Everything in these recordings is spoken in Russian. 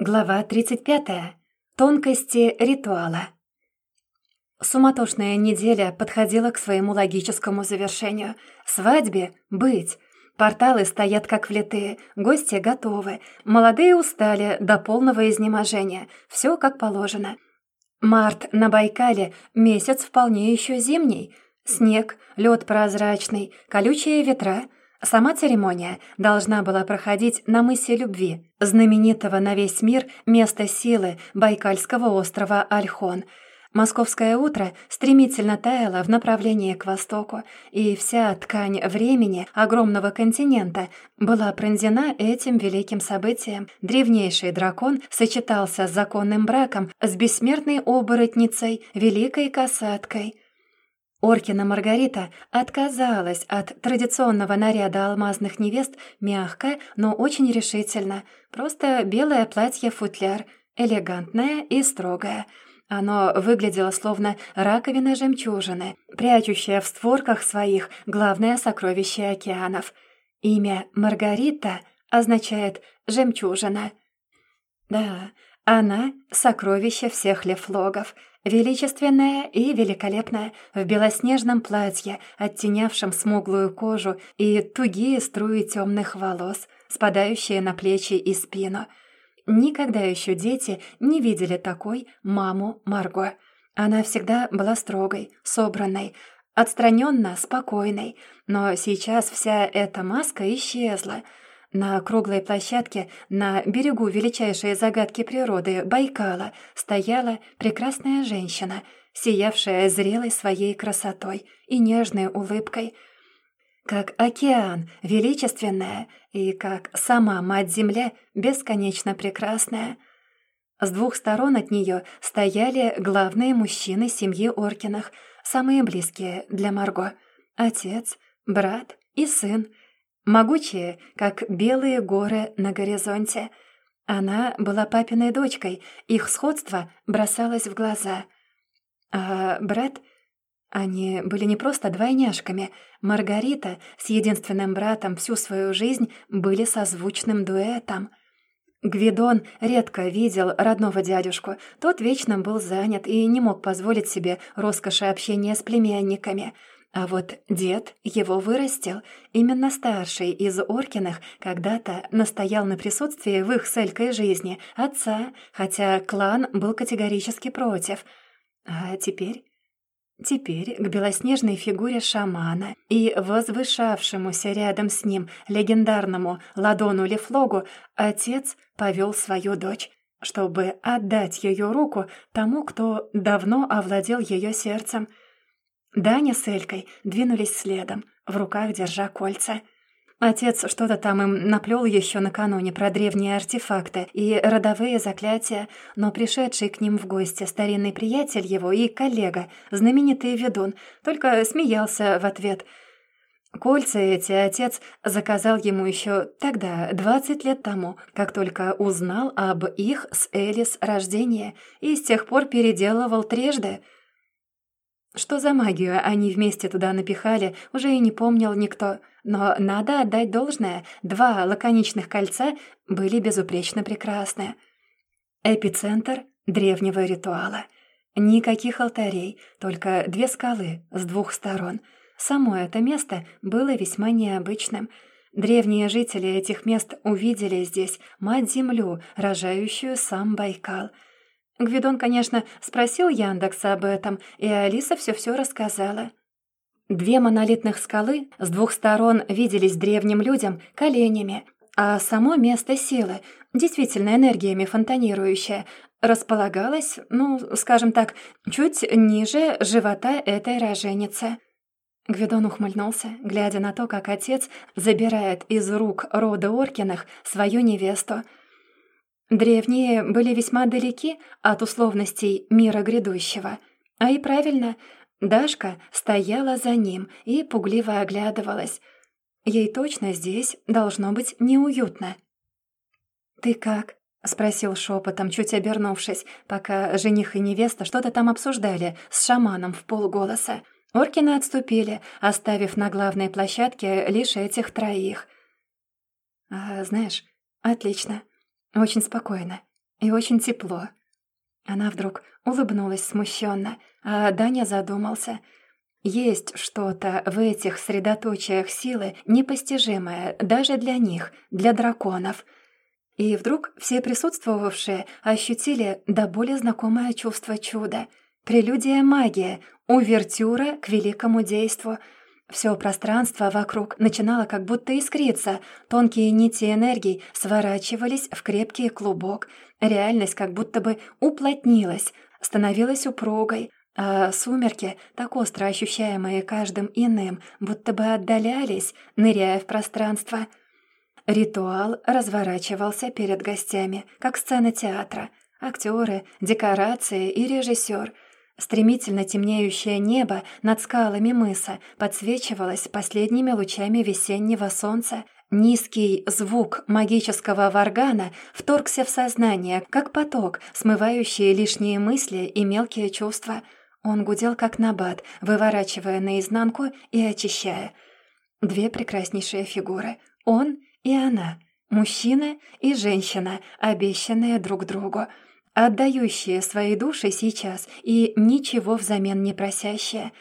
Глава 35. Тонкости ритуала. Суматошная неделя подходила к своему логическому завершению. Свадьбе — быть. Порталы стоят как влитые, гости готовы. Молодые устали до полного изнеможения. Все как положено. Март на Байкале — месяц вполне еще зимний. Снег, лед прозрачный, колючие ветра — Сама церемония должна была проходить на мысе Любви, знаменитого на весь мир места силы Байкальского острова Альхон. Московское утро стремительно таяло в направлении к востоку, и вся ткань времени огромного континента была пронзена этим великим событием. Древнейший дракон сочетался с законным браком с бессмертной оборотницей, великой касаткой — Оркина Маргарита отказалась от традиционного наряда алмазных невест мягко, но очень решительно. Просто белое платье-футляр, элегантное и строгое. Оно выглядело словно раковина жемчужины, прячущая в створках своих главное сокровище океанов. Имя Маргарита означает «жемчужина». Да, она — сокровище всех лефлогов — Величественная и великолепная, в белоснежном платье, оттенявшем смуглую кожу и тугие струи темных волос, спадающие на плечи и спину. Никогда еще дети не видели такой маму Марго. Она всегда была строгой, собранной, отстраненно спокойной, но сейчас вся эта маска исчезла — на круглой площадке на берегу величайшей загадки природы Байкала стояла прекрасная женщина, сиявшая зрелой своей красотой и нежной улыбкой, как океан величественная и как сама Мать-Земля бесконечно прекрасная. С двух сторон от нее стояли главные мужчины семьи Оркиных, самые близкие для Марго — отец, брат и сын — могучие, как белые горы на горизонте. Она была папиной дочкой, их сходство бросалось в глаза. А брат... Они были не просто двойняшками. Маргарита с единственным братом всю свою жизнь были созвучным дуэтом. Гвидон редко видел родного дядюшку. Тот вечно был занят и не мог позволить себе роскоши общения с племянниками — а вот дед его вырастил. Именно старший из Оркиных когда-то настоял на присутствии в их с Элькой жизни отца, хотя клан был категорически против. А теперь... Теперь к белоснежной фигуре шамана и возвышавшемуся рядом с ним легендарному Ладону Лефлогу отец повел свою дочь, чтобы отдать ее руку тому, кто давно овладел ее сердцем — Даня с Элькой двинулись следом, в руках держа кольца. Отец что-то там им наплел еще накануне про древние артефакты и родовые заклятия, но пришедший к ним в гости старинный приятель его и коллега, знаменитый ведун, только смеялся в ответ. Кольца эти отец заказал ему еще тогда, двадцать лет тому, как только узнал об их с Элис рождении, и с тех пор переделывал трижды — что за магию они вместе туда напихали, уже и не помнил никто. Но надо отдать должное, два лаконичных кольца были безупречно прекрасны. Эпицентр древнего ритуала. Никаких алтарей, только две скалы с двух сторон. Само это место было весьма необычным. Древние жители этих мест увидели здесь мать-землю, рожающую сам Байкал — Гвидон, конечно, спросил Яндекса об этом, и Алиса все-все рассказала. Две монолитных скалы с двух сторон виделись древним людям коленями, а само место силы, действительно энергиями фонтанирующее, располагалось, ну, скажем так, чуть ниже живота этой роженицы. Гвидон ухмыльнулся, глядя на то, как отец забирает из рук рода Оркиных свою невесту — Древние были весьма далеки от условностей мира грядущего. А и правильно, Дашка стояла за ним и пугливо оглядывалась. Ей точно здесь должно быть неуютно. «Ты как?» — спросил шепотом, чуть обернувшись, пока жених и невеста что-то там обсуждали с шаманом в полголоса. Оркины отступили, оставив на главной площадке лишь этих троих. «А, знаешь, отлично. Очень спокойно. и очень тепло». Она вдруг улыбнулась смущенно, а Даня задумался. Есть что-то в этих средоточиях силы непостижимое даже для них, для драконов. И вдруг все присутствовавшие ощутили до боли знакомое чувство чуда. Прелюдия магии, увертюра к великому действу — все пространство вокруг начинало как будто искриться, тонкие нити энергии сворачивались в крепкий клубок, реальность как будто бы уплотнилась, становилась упругой, а сумерки, так остро ощущаемые каждым иным, будто бы отдалялись, ныряя в пространство. Ритуал разворачивался перед гостями, как сцена театра. Актеры, декорации и режиссер — Стремительно темнеющее небо над скалами мыса подсвечивалось последними лучами весеннего солнца. Низкий звук магического варгана вторгся в сознание, как поток, смывающий лишние мысли и мелкие чувства. Он гудел, как набат, выворачивая наизнанку и очищая. Две прекраснейшие фигуры. Он и она. Мужчина и женщина, обещанные друг другу отдающие свои души сейчас и ничего взамен не просящие.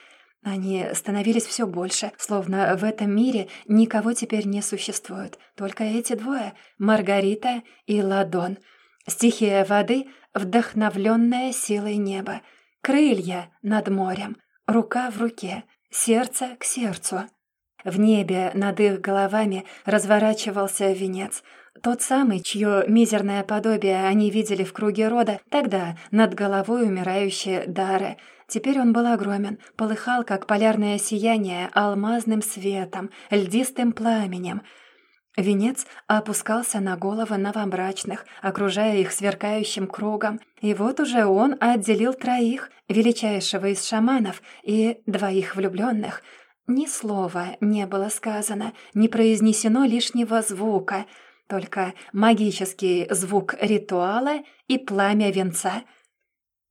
Они становились все больше, словно в этом мире никого теперь не существует. Только эти двое — Маргарита и Ладон. Стихия воды, вдохновленная силой неба. Крылья над морем, рука в руке, сердце к сердцу. В небе над их головами разворачивался венец — тот самый, чье мизерное подобие они видели в круге рода, тогда над головой умирающие Дары. Теперь он был огромен, полыхал, как полярное сияние, алмазным светом, льдистым пламенем. Венец опускался на головы новобрачных, окружая их сверкающим кругом. И вот уже он отделил троих, величайшего из шаманов, и двоих влюбленных. Ни слова не было сказано, не произнесено лишнего звука — только магический звук ритуала и пламя венца.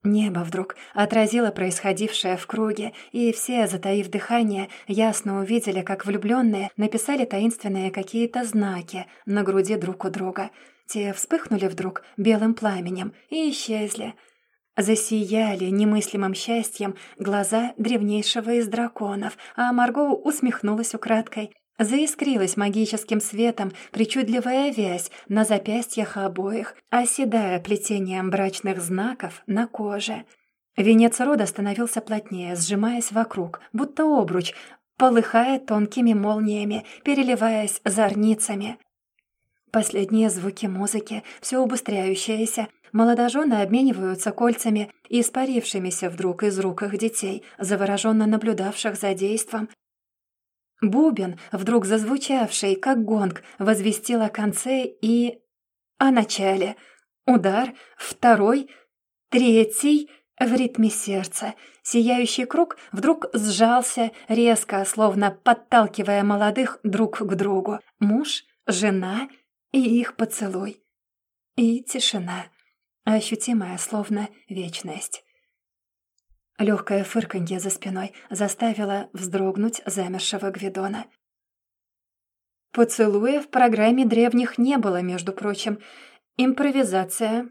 Небо вдруг отразило происходившее в круге, и все, затаив дыхание, ясно увидели, как влюбленные написали таинственные какие-то знаки на груди друг у друга. Те вспыхнули вдруг белым пламенем и исчезли. Засияли немыслимым счастьем глаза древнейшего из драконов, а Марго усмехнулась украдкой Заискрилась магическим светом причудливая вязь на запястьях обоих, оседая плетением брачных знаков на коже. Венец рода становился плотнее, сжимаясь вокруг, будто обруч, полыхая тонкими молниями, переливаясь зорницами. Последние звуки музыки, все убыстряющиеся, молодожены обмениваются кольцами, испарившимися вдруг из рук их детей, завороженно наблюдавших за действом, Бубен, вдруг зазвучавший, как гонг, возвестил о конце и... о начале. Удар, второй, третий в ритме сердца. Сияющий круг вдруг сжался резко, словно подталкивая молодых друг к другу. Муж, жена и их поцелуй. И тишина, ощутимая, словно вечность. Легкое фырканье за спиной заставило вздрогнуть замершего Гвидона. Поцелуя в программе древних не было, между прочим. Импровизация.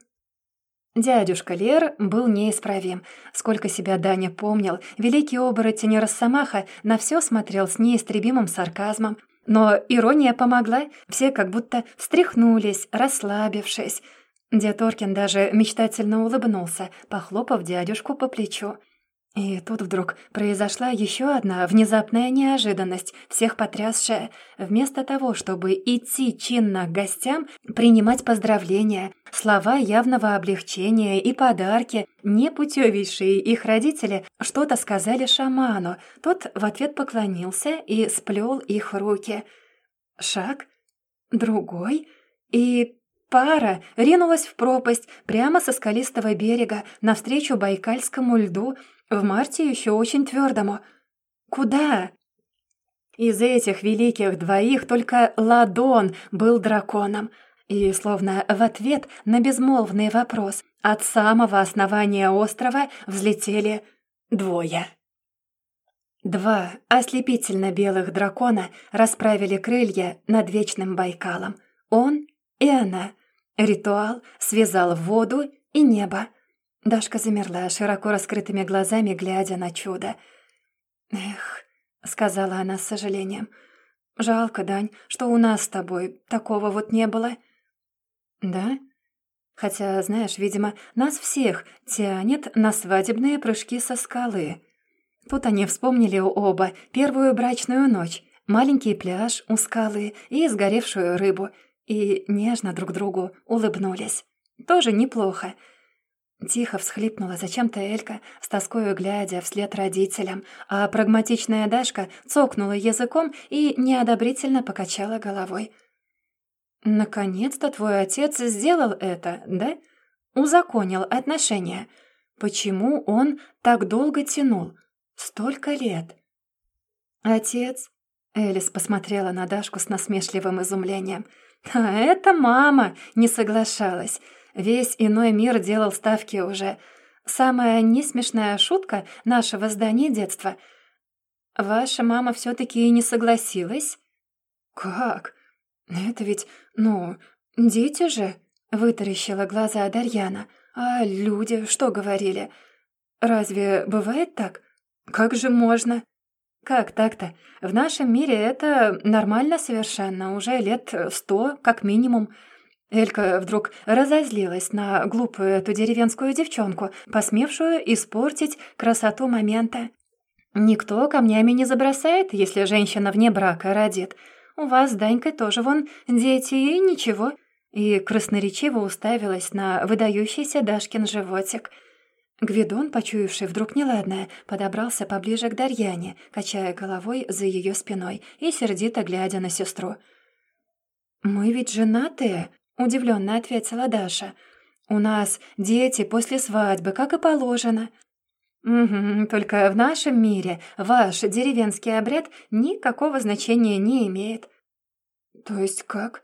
Дядюшка Лер был неисправим. Сколько себя Даня помнил, великий оборотень Росомаха на все смотрел с неистребимым сарказмом. Но ирония помогла, все как будто встряхнулись, расслабившись. Дед Оркин даже мечтательно улыбнулся, похлопав дядюшку по плечу. И тут вдруг произошла еще одна внезапная неожиданность, всех потрясшая. Вместо того, чтобы идти чинно к гостям, принимать поздравления, слова явного облегчения и подарки, непутевейшие их родители что-то сказали шаману. Тот в ответ поклонился и сплел их руки. Шаг, другой, и пара ринулась в пропасть прямо со скалистого берега навстречу байкальскому льду — в марте еще очень твердому. Куда? Из этих великих двоих только Ладон был драконом. И словно в ответ на безмолвный вопрос от самого основания острова взлетели двое. Два ослепительно белых дракона расправили крылья над вечным Байкалом. Он и она. Ритуал связал воду и небо. Дашка замерла, широко раскрытыми глазами, глядя на чудо. «Эх», — сказала она с сожалением, — «жалко, Дань, что у нас с тобой такого вот не было». «Да?» Хотя, знаешь, видимо, нас всех тянет на свадебные прыжки со скалы. Тут они вспомнили оба первую брачную ночь, маленький пляж у скалы и сгоревшую рыбу, и нежно друг другу улыбнулись. Тоже неплохо. Тихо всхлипнула зачем-то Элька, с тоскою глядя вслед родителям, а прагматичная Дашка цокнула языком и неодобрительно покачала головой. «Наконец-то твой отец сделал это, да? Узаконил отношения. Почему он так долго тянул? Столько лет?» «Отец?» — Элис посмотрела на Дашку с насмешливым изумлением. «А это мама не соглашалась. Весь иной мир делал ставки уже. Самая несмешная шутка нашего здания детства. Ваша мама все-таки не согласилась?» «Как? Это ведь, ну, дети же?» — вытаращила глаза Дарьяна. «А люди что говорили? Разве бывает так? Как же можно?» «Как так-то? В нашем мире это нормально совершенно, уже лет сто, как минимум. Элька вдруг разозлилась на глупую эту деревенскую девчонку, посмевшую испортить красоту момента. «Никто камнями не забросает, если женщина вне брака родит. У вас с Данькой тоже вон дети и ничего». И красноречиво уставилась на выдающийся Дашкин животик. Гвидон, почуявший вдруг неладное, подобрался поближе к Дарьяне, качая головой за ее спиной и сердито глядя на сестру. «Мы ведь женатые», — удивленно ответила Даша. «У нас дети после свадьбы, как и положено». «Угу, только в нашем мире ваш деревенский обряд никакого значения не имеет». «То есть как?»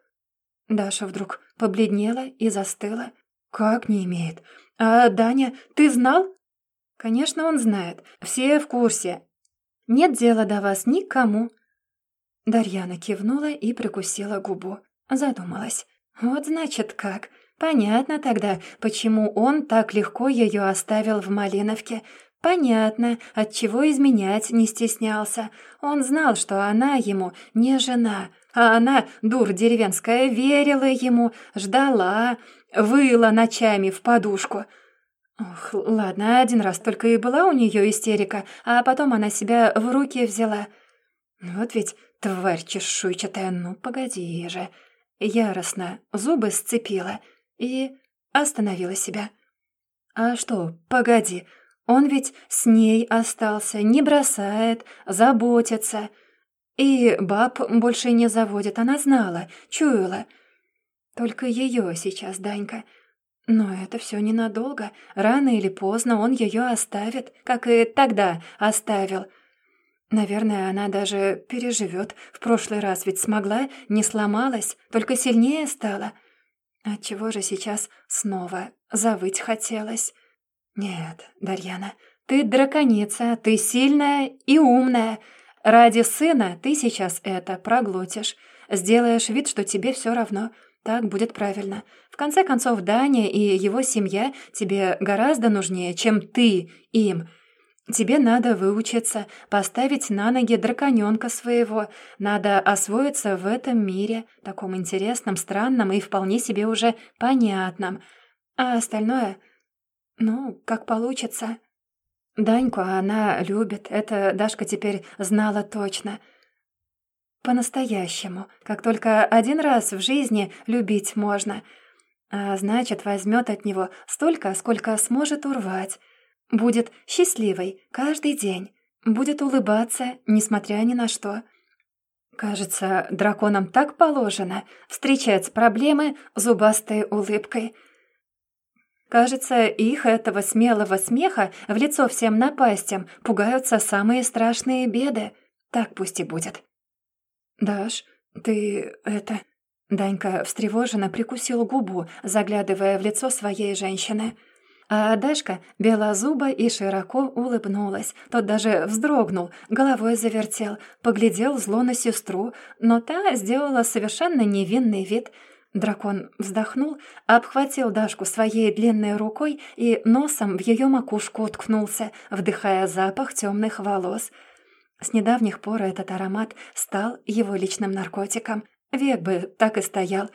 Даша вдруг побледнела и застыла. «Как не имеет? А Даня, ты знал?» «Конечно, он знает. Все в курсе. Нет дела до вас никому». Дарьяна кивнула и прикусила губу. Задумалась. «Вот значит как. Понятно тогда, почему он так легко ее оставил в Малиновке. Понятно, отчего изменять не стеснялся. Он знал, что она ему не жена, а она, дур деревенская, верила ему, ждала, выла ночами в подушку». Ох, ладно, один раз только и была у нее истерика, а потом она себя в руки взяла. Вот ведь тварь чешуйчатая, ну погоди же яростно зубы сцепила и остановила себя. «А что, погоди, он ведь с ней остался, не бросает, заботится. И баб больше не заводит, она знала, чуяла. Только ее сейчас, Данька. Но это все ненадолго. Рано или поздно он ее оставит, как и тогда оставил». Наверное, она даже переживет. В прошлый раз ведь смогла, не сломалась, только сильнее стала. Отчего же сейчас снова завыть хотелось? Нет, Дарьяна, ты драконица, ты сильная и умная. Ради сына ты сейчас это проглотишь. Сделаешь вид, что тебе все равно. Так будет правильно. В конце концов, Даня и его семья тебе гораздо нужнее, чем ты им — Тебе надо выучиться, поставить на ноги драконёнка своего. Надо освоиться в этом мире, таком интересном, странном и вполне себе уже понятном. А остальное... Ну, как получится. Даньку она любит, это Дашка теперь знала точно. По-настоящему, как только один раз в жизни любить можно. А значит, возьмет от него столько, сколько сможет урвать. Будет счастливой каждый день. Будет улыбаться, несмотря ни на что. Кажется, драконам так положено встречать проблемы зубастой улыбкой. Кажется, их этого смелого смеха в лицо всем напастям пугаются самые страшные беды. Так пусть и будет. «Даш, ты это...» Данька встревоженно прикусил губу, заглядывая в лицо своей женщины – а Дашка белозуба и широко улыбнулась. Тот даже вздрогнул, головой завертел, поглядел зло на сестру, но та сделала совершенно невинный вид. Дракон вздохнул, обхватил Дашку своей длинной рукой и носом в ее макушку уткнулся, вдыхая запах темных волос. С недавних пор этот аромат стал его личным наркотиком. Век бы так и стоял.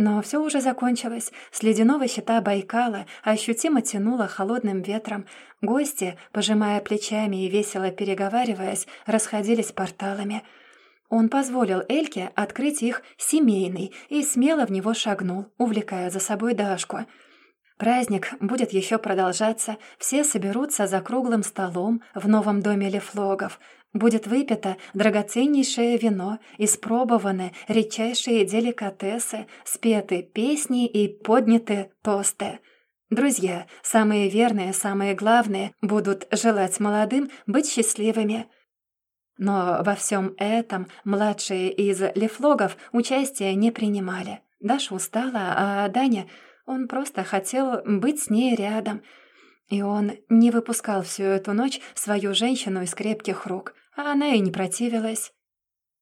Но все уже закончилось. С ледяного щита Байкала ощутимо тянуло холодным ветром. Гости, пожимая плечами и весело переговариваясь, расходились порталами — он позволил Эльке открыть их семейный и смело в него шагнул, увлекая за собой Дашку. Праздник будет еще продолжаться, все соберутся за круглым столом в новом доме Лефлогов. Будет выпито драгоценнейшее вино, испробованы редчайшие деликатесы, спеты песни и подняты тосты. Друзья, самые верные, самые главные, будут желать молодым быть счастливыми – но во всем этом младшие из лефлогов участия не принимали. Даша устала, а Даня, он просто хотел быть с ней рядом. И он не выпускал всю эту ночь свою женщину из крепких рук, а она и не противилась.